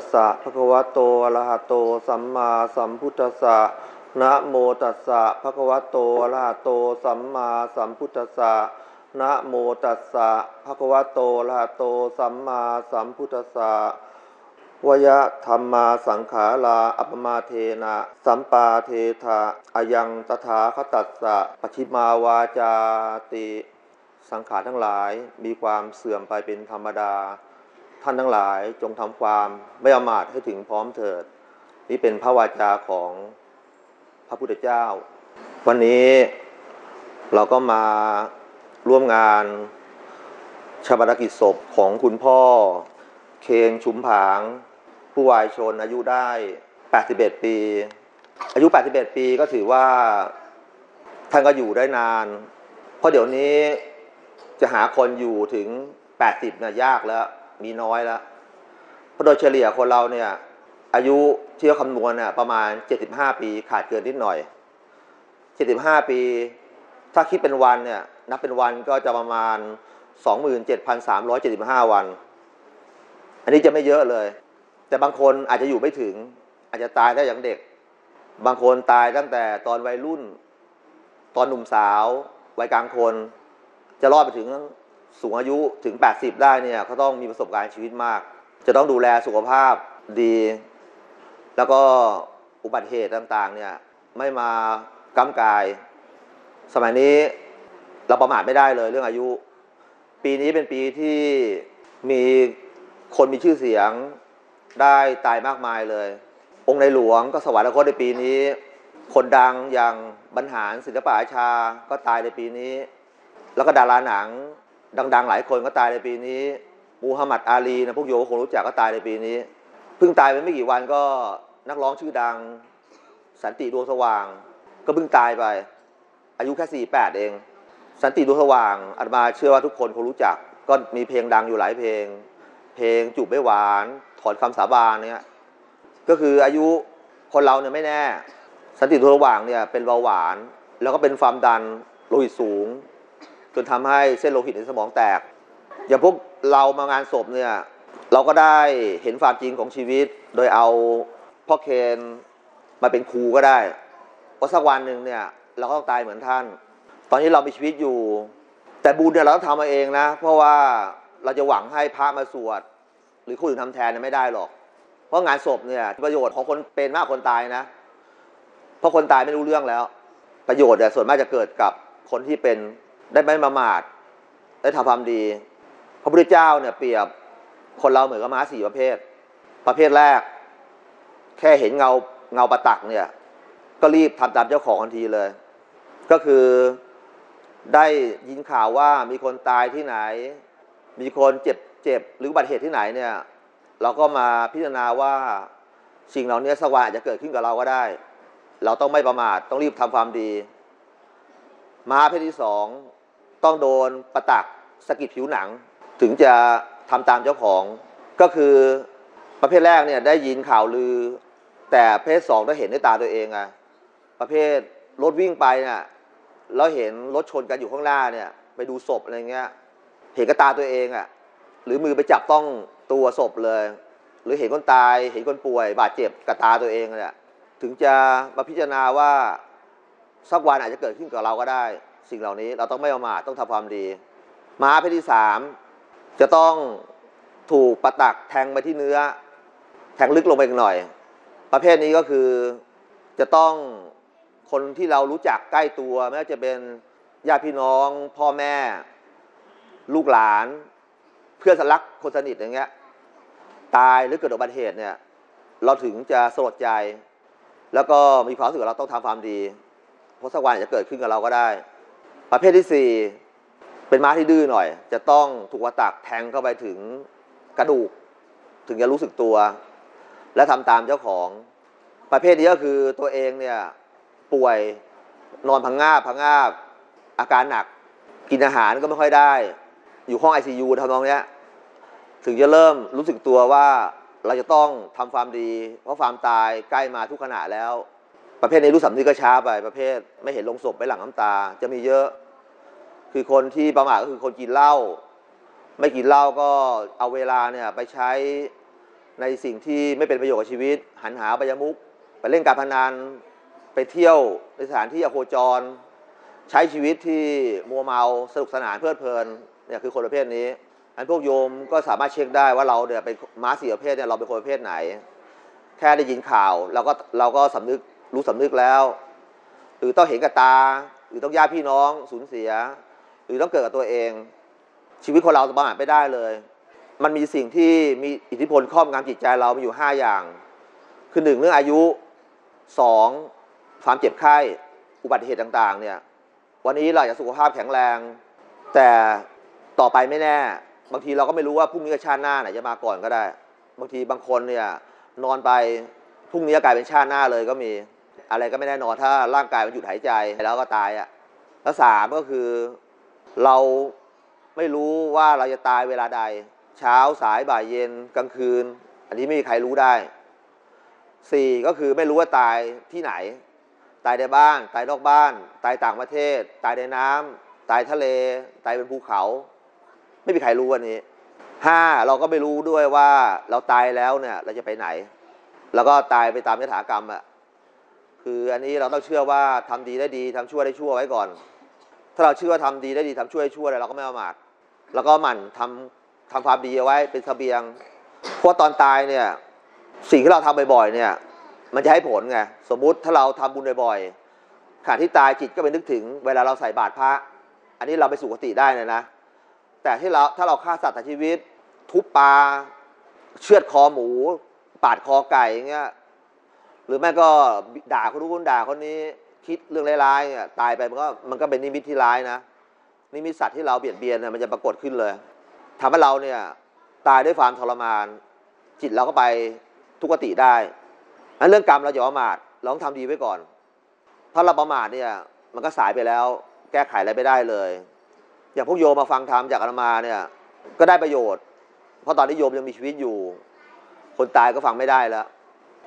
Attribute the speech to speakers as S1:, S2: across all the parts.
S1: สสะภะคะวะโตอะระหะโต สัมมาสัมพุทธัสสะนะโมตัสสะภะคะวะโตอะระหะโต สัมมาสัมพุทธัสสะนะโมตัสสะภะคะวะโตอะระหะโต สัมมาสัมพุทธัสสะวยะธรรมาสังขาราอัปมาเทนะสัมปาเทธะอายังตถาคตัสสะปชิมาวาจาติ สังขารทั้งหลายมีความเสื่อมไปเป็นธรรมดา ท่านทั้งหลายจงทำความไม่ประมาทให้ถึงพร้อมเถิด นี่เป็นพระวาจาของพระพุทธเจ้า วันนี้เราก็มาร่วมงานชาปนกิจศพของคุณพ่อ เคนชุมผาง ผู้วายชนอายุได้ 81 ปี อายุ 81 ปีก็ถือว่าท่านก็อยู่ได้นาน เพราะเดี๋ยวนี้จะหาคนอยู่ถึง 80นี่ยยากแล้ว มีน้อยแล้วเพราะโดยเฉลี่ยคนเราเนี่ย อายุที่เขาคำนวณเนี่ยประมาณ 75 ปีขาดเกินนิดหน่อย 75 ปี ถ้าคิดเป็นวันเนี่ยนับเป็นวันก็จะประมาณ 27,375 วัน อันนี้จะไม่เยอะเลย แต่บางคนอาจจะอยู่ไม่ถึง อาจจะตายได้อย่างเด็ก บางคนตายตั้งแต่ตอนวัยรุ่น ตอนหนุ่มสาว วัยกลางคน จะรอดไปถึง สูงอายุถึง 80 ได้เนี่ยเขาต้องมีประสบการณ์ชีวิตมาก จะต้องดูแลสุขภาพดี แล้วก็อุบัติเหตุต่างๆเนี่ยไม่มากำกาย สมัยนี้เราประมาทไม่ได้เลยเรื่องอายุ ปีนี้เป็นปีที่มีคนมีชื่อเสียงได้ตายมากมายเลย องค์ในหลวงก็สวรรคตในปีนี้ คนดังอย่างบรรหารศิลปะอาชาก็ตายในปีนี้ แล้วก็ดาราหนัง ดัง ๆ หลายคนก็ตายในปีนี้ มูฮัมหมัดอาลีนะพวกโยคงรู้จักก็ตายในปีนี้ เพิ่งตายไปไม่กี่วันก็นักร้องชื่อดัง สันติดวงสว่าง ก็เพิ่งตายไป อายุแค่ 48 เอง สันติดวงสว่างอาตมาเชื่อว่าทุกคนคงรู้จัก ก็มีเพลงดังอยู่หลายเพลง เพลงจูบไม่หวาน ถอนคำสาบานเนี่ยก็คืออายุคนเราเนี่ยไม่แน่ สันติดวงสว่างเนี่ยเป็นเบาหวาน แล้วก็เป็นความดันโลหิตสูง จนทำให้เส้นโลหิตในสมองแตก อย่างพวกเรามางานศพเนี่ยเราก็ได้เห็นความจริงของชีวิต โดยเอาพ่อเคนมาเป็นครูก็ได้ว่าสักวันหนึ่งเนี่ยเราก็ต้องตายเหมือนท่าน ตอนนี้เรามีชีวิตอยู่ แต่บุญเนี่ยเราต้องทำมาเองนะ เพราะว่าเราจะหวังให้พระมาสวด หรือคนอื่นทำแทนเนี่ยไม่ได้หรอก เพราะงานศพเนี่ยประโยชน์ของคนเป็นมากกว่าคนตายนะ เพราะคนตายไม่รู้เรื่องแล้ว ประโยชน์เนี่ยส่วนมากจะเกิดกับคนที่เป็น ได้ไม่มามาดได้ทำความดี พระพุทธเจ้าเนี่ยเปรียบคนเราเหมือนกับม้าสี่ประเภท ประเภทแรก แค่เห็นเงาเงาประตักเนี่ย ก็รีบทำตามเจ้าของทันทีเลย ก็คือได้ยินข่าวว่ามีคนตายที่ไหน มีคนเจ็บเจ็บหรืออุบัติเหตุที่ไหนเนี่ย เราก็มาพิจารณาว่าสิ่งเหล่านี้สวันอาจจะเกิดขึ้นกับเราก็ได้ เราต้องไม่ประมาทต้องรีบทำความดีม้าเพศที่สอง ต้องโดนประตักสะกิดผิวหนัง ถึงจะทำตามเจ้าของก็คือประเภทแรกเนี่ยได้ยินข่าวลือ แต่เพศสองได้เห็นด้วยตาตัวเองอะประเภทรถวิ่งไปเนี่ยแล้วเห็นรถชนกันอยู่ข้างหน้าเนี่ย ไปดูศพอะไรเงี้ยเห็นกับตาตัวเองอะหรือมือไปจับต้องตัวศพเลย หรือเห็นคนตายเห็นคนป่วย บาดเจ็บกับตาตัวเองเนี่ยถึงจะมาพิจารณาว่าสักวันอาจจะเกิดขึ้นกับเราก็ได้ สิ่งเหล่านี้เราต้องไม่ประมาทต้องทำความดีม้าเพศที่สามจะต้องถูกประตักแทงไปที่เนื้อ แทงลึกลงไปอีกหน่อย ประเภทนี้ก็คือจะต้องคนที่เรารู้จักใกล้ตัวไม่ว่าจะเป็นญาติพี่น้องพ่อแม่ ลูกหลาน เพื่อนสลักคนสนิทอย่างเงี้ยตายหรือเกิดอุบัติเหตุเนี่ยเราถึงจะสลดใจ แล้วก็มีความรู้สึกเราต้องทำความดีเพราะสักวันจะเกิดขึ้นกับเราก็ได้ ประเภทที่สี่เป็นม้าที่ดื้อหน่อย จะต้องถูกวัตักแทงเข้าไปถึงกระดูก ถึงจะรู้สึกตัว และทำตามเจ้าของ ประเภทนี้ก็คือตัวเองเนี่ยป่วยนอนพังงาบพังงาบอาการหนักกินอาหารก็ไม่ค่อยได้ อยู่ห้องไอซียูทำนองเนี้ยถึงจะเริ่มรู้สึกตัวว่าเราจะต้องทำความดี เพราะความตายใกล้มาทุกขณะแล้ว ประเภทในรู้สำนึกก็ช้าไป ประเภทไม่เห็นลงศพไปหลังน้ำตา จะมีเยอะ คือคนที่ประมาทก็คือคนกินเหล้าไม่กินเหล้าก็เอาเวลาเนี่ยไปใช้ในสิ่งที่ไม่เป็นประโยชน์กับชีวิต หันหาใบายมุกไปเล่นการพนันไปเที่ยวในสถานที่อโคจร ใช้ชีวิตที่มัวเมาสนุกสนานเพลิดเพลินเนี่ยคือคนประเภทนี้อันพวกโยมก็สามารถเช็คได้ว่าเราเนี่ยเป็นม้าสี่ประเภทเนี่ยเราเป็นคนประเภทไหน แค่ได้ยินข่าวเราก็เราก็สำนึก รู้สำนึกแล้ว หรือต้องเห็นกับตา หรือต้องญาติพี่น้องสูญเสีย หรือต้องเกิดกับตัวเอง ชีวิตคนเราประมาทไม่ได้เลย มันมีสิ่งที่มีอิทธิพลครอบงำจิตใจเรามีอยู่ห้าอย่าง คือหนึ่งเรื่องอายุสองความเจ็บไข้อุบัติเหตุต่างๆเนี่ยวันนี้เราอยากสุขภาพแข็งแรง แต่ต่อไปไม่แน่ บางทีเราก็ไม่รู้ว่าพรุ่งนี้กับชาติหน้าไหนจะมาก่อนก็ได้ บางทีบางคนเนี่ยนอนไปพรุ่งนี้กลายเป็นชาติหน้าเลยก็มี อะไรก็ไม่แน่นอนถ้าร่างกายมันหยุดหายใจแล้วก็ตายอะ่ะแล้วสามก็คือเราไม่รู้ว่าเราจะตายเวลาใด เช้าสายบ่ายเย็นกลางคืน อันนี้ไม่มีใครรู้ได้สี่ก็คือไม่รู้ว่าตายที่ไหน ตายในบ้าน ตายนอกบ้าน ตายต่างประเทศ ตายในน้ำตายทะเล ตายเป็นภูเขา ไม่มีใครรู้วันนี้ห้าเราก็ไม่รู้ด้วยว่าเราตายแล้วเนี่ย เราจะไปไหน แล้วก็ตายไปตามยถากรรมอะ คืออันนี้เราต้องเชื่อว่าทำดีได้ดีทำชั่วได้ชั่วไว้ก่อน ถ้าเราเชื่อว่าทำดีได้ดีทำชั่วได้ชั่วเลยเราก็ไม่ประมาทแล้วก็หมั่นทำทำความดีเอาไว้เป็นเสบียงเพราะตอนตายเนี่ยสิ่งที่เราทำบ่อยๆเนี่ย มันจะให้ผลไงสมมุติถ้าเราทำบุญบ่อยๆขณะที่ตายจิตก็ไปนึกถึงเวลาเราใส่บาตรพระ อันนี้เราไปสู่คติได้เลยนะ แต่ที่เราถ้าเราฆ่าสัตว์ตัดชีวิต ทุบปลาเชือดคอหมู ปาดคอไก่เงี้ย รือแม่ก็ด่าคนนู้คนด่าคนนี้คิดเรื่องร้ายๆเนี่ยตายไปมันก็มันก็เป็นนิมิตที่ร้ายนะนิมิตสัตว์ที่เราเบียดเบียนเนี่ยมันจะปรากฏขึ้นเลยทำให้เราเนี่ยตายด้วยความทรมาน จิตเราก็ไปทุกขติได้นั้นเรื่องกรรมเราอย่าประมาทเราต้องทำดีไว้ก่อน ถ้าเราประมาทเนี่ยมันก็สายไปแล้ว แก้ไขอะไรไม่ได้เลย อย่างพวกโยมมาฟังธรรมจากอาตมาเนี่ยก็ได้ประโยชน์ เพราะตอนนี้โยมยังมีชีวิตอยู่ คนตายก็ฟังไม่ได้แล้ว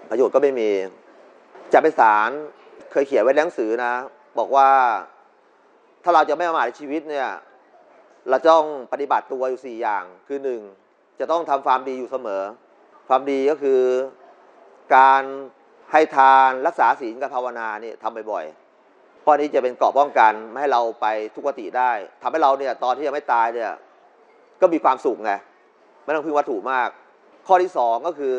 S1: ประโยชน์ก็ไม่มีจะไปสารเคยเขียนไว้ในหนังสือนะ บอกว่าถ้าเราจะไม่ประมาทในชีวิตเนี่ย เราต้องปฏิบัติตัวอยู่สี่อย่าง คือหนึ่งจะต้องทำความดีอยู่เสมอ ความดีก็คือการให้ทานรักษาศีลกับภาวนาเนี่ยทำบ่อยๆเพราะนี้จะเป็นเกราะป้องกันไม่ให้เราไปทุกขติได้ทำให้เราเนี่ยตอนที่ยังไม่ตายเนี่ยก็มีความสุขไงไม่ต้องพึ่งวัตถุมาก ข้อที่สองก็คือ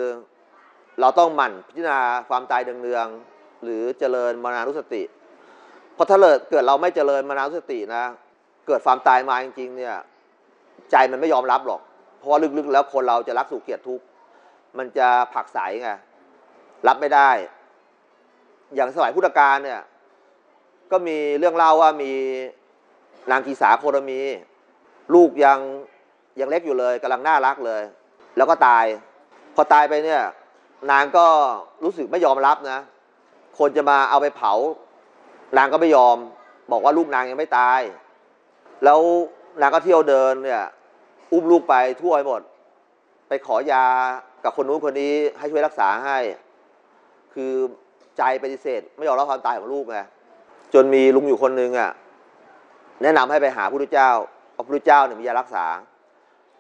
S1: เราต้องหมั่นพิจารณาความตายเนืองๆหรือเจริญมรณานุสติ เพราะถ้าเกิดเราไม่เจริญมรณานุสตินะ เกิดความตายมาจริงๆเนี่ยใจมันไม่ยอมรับหรอก เพราะลึกๆ แล้วคนเราจะรักสุขเกลียดทุกข์มันจะผักใสไงรับไม่ได้ อย่างสมัยพุทธกาลเนี่ย ก็มีเรื่องเล่าว่ามีนางกีสาโครมี ลูกยังยังเล็กอยู่เลยกำลังน่ารักเลย แล้วก็ตาย พอตายไปเนี่ย นางก็รู้สึกไม่ยอมรับนะ คนจะมาเอาไปเผา นางก็ไม่ยอม บอกว่าลูกนางยังไม่ตาย แล้วนางก็เที่ยวเดินเนี่ยอุ้มลูกไปทั่วไปหมด ไปขอยากับคนนู้นคนนี้ให้ช่วยรักษาให้ คือใจปฏิเสธ ไม่ยอมรับความตายของลูกไงจนมีลุงอยู่คนนึงอะแนะนำให้ไปหาพระพุทธเจ้าเอาพระพุทธเจ้าเนี่ยมียารักษา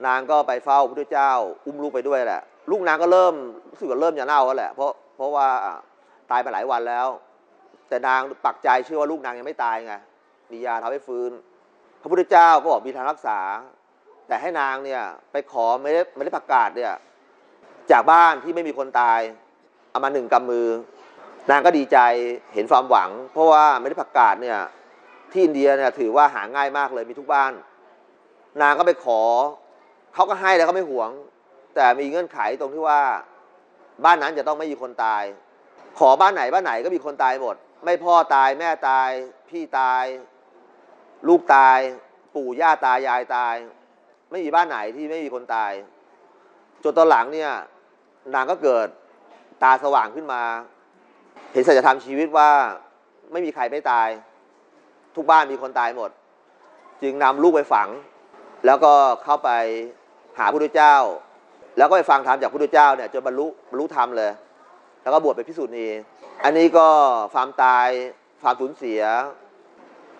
S1: นางก็ไปเฝ้าพระพุทธเจ้า อุ้มลูกไปด้วยแหละ ลูกนางก็เริ่มรู้สึกว่าเริ่มจะเน่าแล้วแหละเพราะเพราะว่าตายไปหลายวันแล้ว แต่นางปักใจเชื่อว่าลูกนางยังไม่ตายไงมียาทำให้ฟื้น พระพุทธเจ้าก็บอกมีทางรักษา แต่ให้นางเนี่ยไปขอไม่ได้ไม่ได้ประกาศเนี่ยจากบ้านที่ไม่มีคนตายเอามาหนึ่งกำมือ นางก็ดีใจเห็นความหวัง เพราะว่าไม่ได้ประกาศเนี่ยที่อินเดียเนี่ยถือว่าหาง่ายมากเลยมีทุกบ้าน นางก็ไปขอเขาก็ให้แล้วเขาไม่หวง แต่มีเงื่อนไขตรงที่ว่า บ้านนั้นจะต้องไม่มีคนตาย ขอบ้านไหนบ้านไหนก็มีคนตายหมด ไม่พ่อตายแม่ตาย พี่ตาย ลูกตาย ปู่ย่าตายายตาย ไม่มีบ้านไหนที่ไม่มีคนตายจนตอนหลังเนี่ย นางก็เกิดตาสว่างขึ้นมา เห็นสัจธรรมชีวิตว่าไม่มีใครไม่ตาย ทุกบ้านมีคนตายหมด จึงนำลูกไปฝัง แล้วก็เข้าไปหาพระพุทธเจ้า แล้วก็ไปฟังธรรมจากพระพุทธเจ้าเนี่ยจนบรรลุบรรลุธรรมเลย แล้วก็บวชเป็นพิสุทธิ์นีอันนี้ก็ความตายความสูญเสีย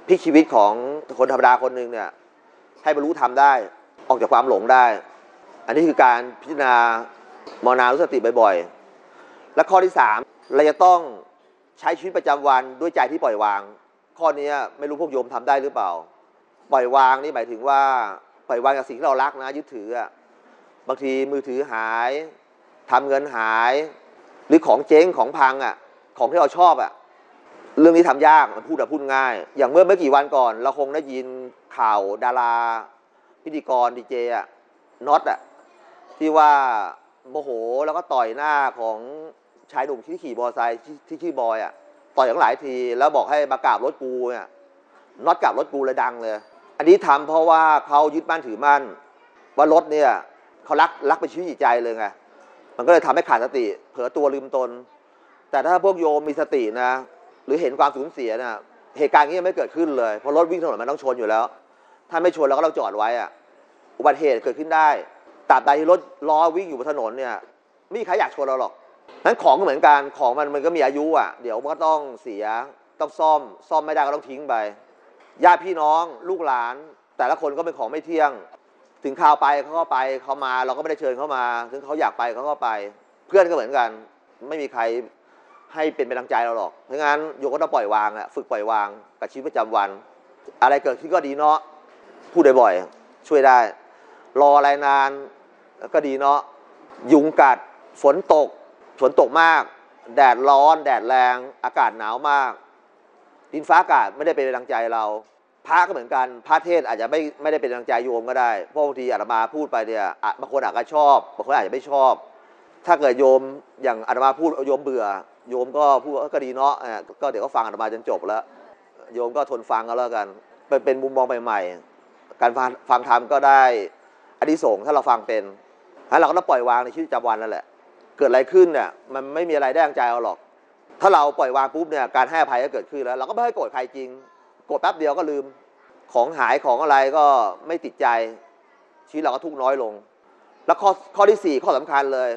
S1: พลิกชีวิตของคนธรรมดาคนหนึ่งเนี่ยให้บรรลุธรรมได้ออกจากความหลงได้ อันนี้คือการพิจารณามรณานุสติบ่อยๆ และข้อที่สามเราจะต้องใช้ชีวิตประจำวันด้วยใจที่ปล่อยวาง ข้อนี้ไม่รู้พวกโยมทำได้หรือเปล่า ปล่อยวางนี่หมายถึงว่าปล่อยวางจากสิ่งที่เรารักนะยึดถือ บางทีมือถือหายทำเงินหาย หรือของเจ๊งของพังอะ ของที่เราชอบอะ เรื่องนี้ทำยากมันพูดแบบพูดง่าย อย่างเมื่อไม่กี่วันก่อน เราคงได้ยินข่าวดารา พิธีกรดีเจอะน็อตอะที่ว่าโมโหแล้วก็ต่อยหน้าของชายหนุ่มที่ขี่มอไซค์ที่ชื่อบอยอะต่อยทั้งหลายที แล้วบอกให้มากราบรถกูเนี่ยน็อตกราบรถกูเลยดังเลย อันนี้ทำเพราะว่าเขายึดมั่นถือมั่นว่ารถเนี่ย เขารักรักเป็นชีวิตจิตใจเลยไงมันก็เลยทำให้ขาดสติ เผลอตัวลืมตน แต่ถ้าพวกโยมมีสตินะ หรือเห็นความสูญเสียนะเหตุการณ์นี้ยังไม่เกิดขึ้นเลย เพราะรถวิ่งถนนมันต้องชนอยู่แล้ว ถ้าไม่ชนเราก็ต้องจอดไว้อะอุบัติเหตุเกิดขึ้นได้ตราบใดที่รถล้อวิ่งอยู่บนถนนเนี่ยไม่มีใครอยากชนเราหรอกนั้นของก็เหมือนกันของมันมันก็มีอายุอะ เดี๋ยวมันก็ต้องเสียต้องซ่อม ซ่อมไม่ได้ก็ต้องทิ้งไปญาติพี่น้องลูกหลาน แต่ละคนก็เป็นของไม่เที่ยง ถึงข่าวไปเขาก็ไปเขามา เราก็ไม่ได้เชิญเขามา ถึงเขาอยากไปเขาก็ไป เพื่อนก็เหมือนกัน ไม่มีใครให้เป็นเป็นดังใจเราหรอกเพราะงั้นโยก็ต้องปล่อยวางอะฝึกปล่อยวางกับชีวิตประจำวัน อะไรเกิดขึ้นก็ดีเนาะพูดบ่อยๆช่วยได้ รออะไรนานก็ดีเนาะยุงกัดฝนตกฝนตกมาก แดดร้อน แดดแรง อากาศหนาวมาก ดินฟ้าอากาศไม่ได้เป็นกำลังใจเรา พระก็เหมือนกันพระเทศอาจจะไม่ไม่ได้เป็นกำลังใจโยมก็ได้เพราะบางทีอาตมาพูดไปเนี่ยอะบางคนอาจจะชอบบางคนอาจจะไม่ชอบ ถ้าเกิดโยมอย่างอาตมาพูดโยมเบื่อ โยมก็พูดว่าเออก็ดีเนาะอะก็เดี๋ยวก็ฟังอาตมาจนจบแล้ว โยมก็ทนฟังก็แล้วกันเป็นเป็นมุมมองใหม่ๆการฟังฟังธรรมก็ได้อานิสงส์ถ้าเราฟังเป็นงั้นเราก็ต้องปล่อยวางในชีวิตประจำวันนั่นแหละ เกิดอะไรขึ้นเนี่ยมันไม่มีอะไรได้ดังใจเราหรอก ถ้าเราปล่อยวางปุ๊บเนี่ยการให้อภัยก็เกิดขึ้นแล้ว เราก็ไม่ให้โกรธใครจริง กรธแป๊บเดียวก็ลืม ของหายของอะไรก็ไม่ติดใจ ชีวิตเราก็ทุกน้อยลง แล้วข้อข้อที่สี่ข้อสำคัญเลย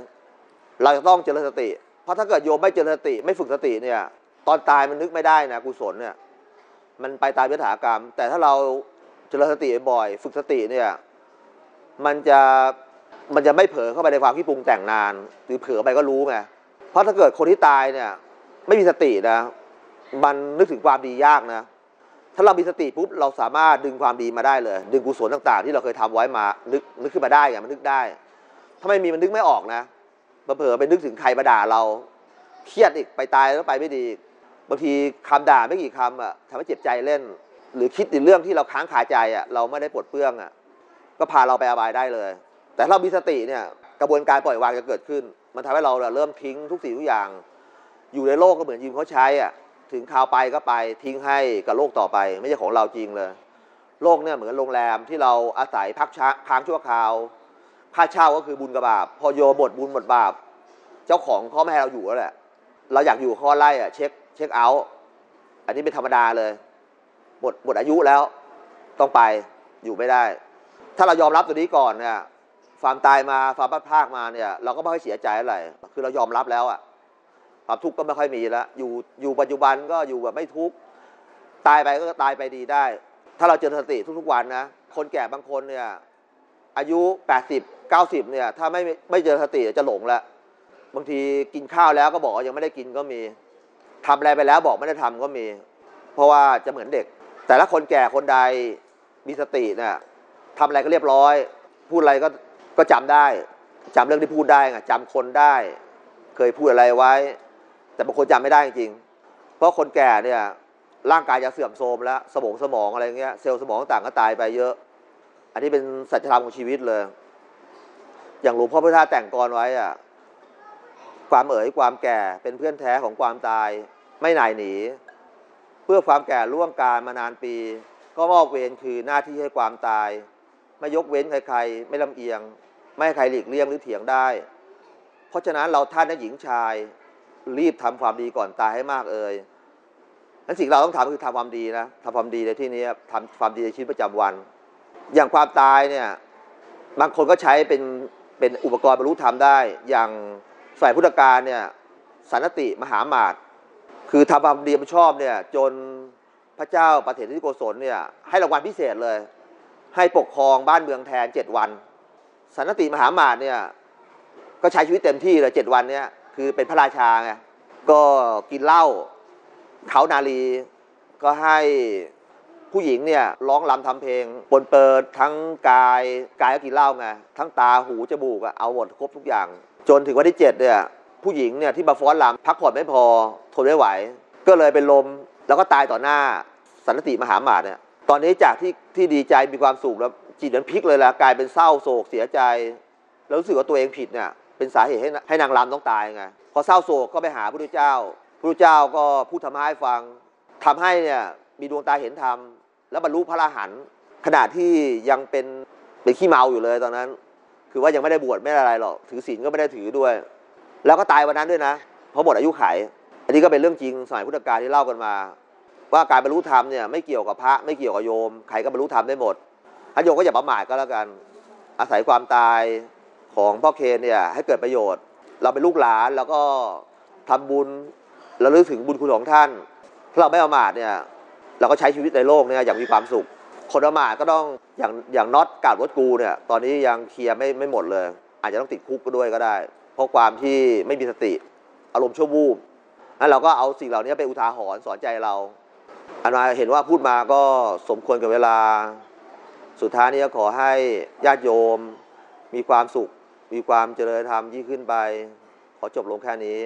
S1: เราจะต้องเจริญสติ เพราะถ้าเกิดโยมไม่เจริญสติ ไม่ฝึกสติเนี่ยตอนตายมันนึกไม่ได้นะกุศลเนี่ยมันไปตามยถากรรม แต่ถ้าเราเจริญสติบ่อย ฝึกสติเนี่ยมันจะมันจะไม่เผลอเข้าไปในความที่ปรุงแต่งนาน หรือเผลอไปก็รู้ไงเพราะถ้าเกิดคนที่ตายเนี่ยไม่มีสตินะ มันนึกถึงความดียากนะ ถ้าเรามีสติปุ๊บเราสามารถดึงความดีมาได้เลย ดึงกุศลต่างๆ ที่เราเคยทำไว้มานึกนึกขึ้นมาได้ไงมันนึกได้ ถ้าไม่มีมันนึกไม่ออกนะเผลอไปนึกถึงใครมาด่าเราเครียดอีกไปตายแล้วไปไม่ดี บางทีคำด่าไม่กี่คำอะทำให้เจ็บใจเล่น หรือคิดในเรื่องที่เราค้างคาใจอะเราไม่ได้ปลดเปลื้องอะก็พาเราไปอบายได้เลย แต่ถ้าเรามีสติเนี่ยกระบวนการปล่อยวางจะเกิดขึ้น มันทำให้เราเริ่มทิ้งทุกสิ่งทุกอย่าง อยู่ในโลกก็เหมือนยืมเขาใช้อะ ถึงข่าวไปก็ไปทิ้งให้กับโลกต่อไป ไม่ใช่ของเราจริงเลย โลกเนี่ยเหมือนโรงแรมที่เราอาศัยพักช้าค้างชั่วคราว ค่าเช่าก็คือบุญกับบาป พอโยหมดบุญหมดบาป เจ้าของเขาไม่ให้เราอยู่แล้วแหละ เราอยากอยู่เขาไล่อะเช็คเช็คเอาท์อันนี้เป็นธรรมดาเลยหมดหมดอายุแล้วต้องไปอยู่ไม่ได้ ถ้าเรายอมรับตัวนี้ก่อนเนี่ยความตายมาความพัดพากมาเนี่ย เราก็ไม่ค่อยเสียใจอะไรคือเรายอมรับแล้วอะ ความทุกข์ก็ไม่ค่อยมีแล้วอยู่อยู่ปัจจุบันก็อยู่แบบไม่ทุกข์ตายไปก็ตายไปดีได้ ถ้าเราเจริญสติทุกๆวันนะ คนแก่บางคนเนี่ยอายุ 80 90เนี่ยถ้าไม่ไม่เจริญสติจะหลงแล้วบางทีกินข้าวแล้วก็บอกยังไม่ได้กินก็มีทำอะไรไปแล้วบอกไม่ได้ทำก็มี เพราะว่าจะเหมือนเด็ก แต่ละคนแก่คนใดมีสติเนี่ยทำอะไรก็เรียบร้อย พูดอะไรก็ก็จำได้จำเรื่องที่พูดได้ไงจำคนได้ เคยพูดอะไรไว้ แต่บางคนจำไม่ได้จริงเพราะคนแก่เนี่ยร่างกายจะเสื่อมโทรมแล้ว สมองสมองอะไรเงี้ยเซลล์สมองต่างก็ตายไปเยอะ อันนี้เป็นสัจธรรมของชีวิตเลย อย่างหลวงพ่อพุทธาแต่งกรไว้อะความเอ๋ยความแก่เป็นเพื่อนแท้ของความตาย ไม่หน่ายหนี เพื่อความแก่ล่วงการมานานปี ก็มอบเวรคือหน้าที่ให้ความตาย ไม่ยกเว้นใครๆ ไม่ลำเอียง ไม่ให้ใครหลีกเลี่ยงหรือเถียงได้ เพราะฉะนั้นเราท่านและหญิงชาย รีบทำความดีก่อนตายให้มากเอ่ยนั้นสิ่งเราต้องทำคือทำความดีนะทำความดีในที่นี้ทำความดีในชีวิตประจำวัน อย่างความตายเนี่ยบางคนก็ใช้เป็นเป็นอุปกรณ์บรรลุธรรมได้ อย่างฝ่ายพุทธการเนี่ยสันติมหามาตคือทำความดีมันชอบเนี่ยจนพระเจ้าประเทศที่โกศลเนี่ยให้รางวัลพิเศษเลย ให้ปกครองบ้านเมืองแทนเจ็ดวัน สันติมหามาตเนี่ยก็ใช้ชีวิตเต็มที่เลยเจ็ดวันเนี้ย คือเป็นพระราชาไงก็กินเหล้าเขานาลีก็ให้ผู้หญิงเนี่ยร้องรำทำเพลงปนเปิดทั้งกายกายก็กินเหล้าไงทั้งตาหูจมูกอะเอาหมดครบทุกอย่าง จนถึงวันที่เจ็ดเนี่ยผู้หญิงเนี่ยที่มาฟ้อนรำพักผ่อนไม่พอทนไม่ไหว ก็เลยเป็นลมแล้วก็ตายต่อหน้าสันติมหาหมาดเนี่ยตอนนี้จากที่ที่ดีใจมีความสุขแล้วจิตมันพลิกเลยละกลายเป็นเศร้าโศกเสียใจ แล้วรู้สึกว่าตัวเองผิดเนี่ย เป็นสาเหตุให้ให้นางรำต้องตายไงพอเศร้าโศกก็ไปหาพระพุทธเจ้าพระพุทธเจ้าก็พูดธรรมะให้ฟังทำให้เนี่ยมีดวงตาเห็นธรรมแล้วบรรลุพระอรหันต์ขณะที่ยังเป็นเป็นขี้เมาอยู่เลยตอนนั้น คือว่ายังไม่ได้บวชไม่อะไรหรอกถือศีลก็ไม่ได้ถือด้วย แล้วก็ตายวันนั้นด้วยนะเพราะหมดอายุไข อันนี้ก็เป็นเรื่องจริงสมัยพุทธกาลที่เล่ากันมา ว่าการบรรลุธรรมเนี่ยไม่เกี่ยวกับพระไม่เกี่ยวกับโยมใครก็บรรลุธรรมได้หมดท่านโยมก็อย่าประมาทก็แล้วกัน อาศัยความตาย ของพ่อเคนเนี่ยให้เกิดประโยชน์ เราเป็นลูกหลานแล้วก็ทำบุญเราลึกถึงบุญคุณของท่านถ้าเราไม่ประมาทเนี่ยเราก็ใช้ชีวิตในโลกเนี่ยอย่างมีความสุข คนประมาทก็ต้องอย่างอย่างน็อตกาดรถกูเนี่ยตอนนี้ยังเคลียร์ไม่ไม่หมดเลย อาจจะต้องติดคุกก็ด้วยก็ได้ เพราะความที่ไม่มีสติอารมณ์ชั่ววูบนั้นเราก็เอาสิ่งเหล่านี้ไปอุทาหรณ์สอนใจเราอันมาเห็นว่าพูดมาก็สมควรกับเวลา สุดท้ายนี้ก็ขอให้ญาติโยมมีความสุข มีความเจริญธรรมยิ่งขึ้นไป ขอจบลงแค่นี้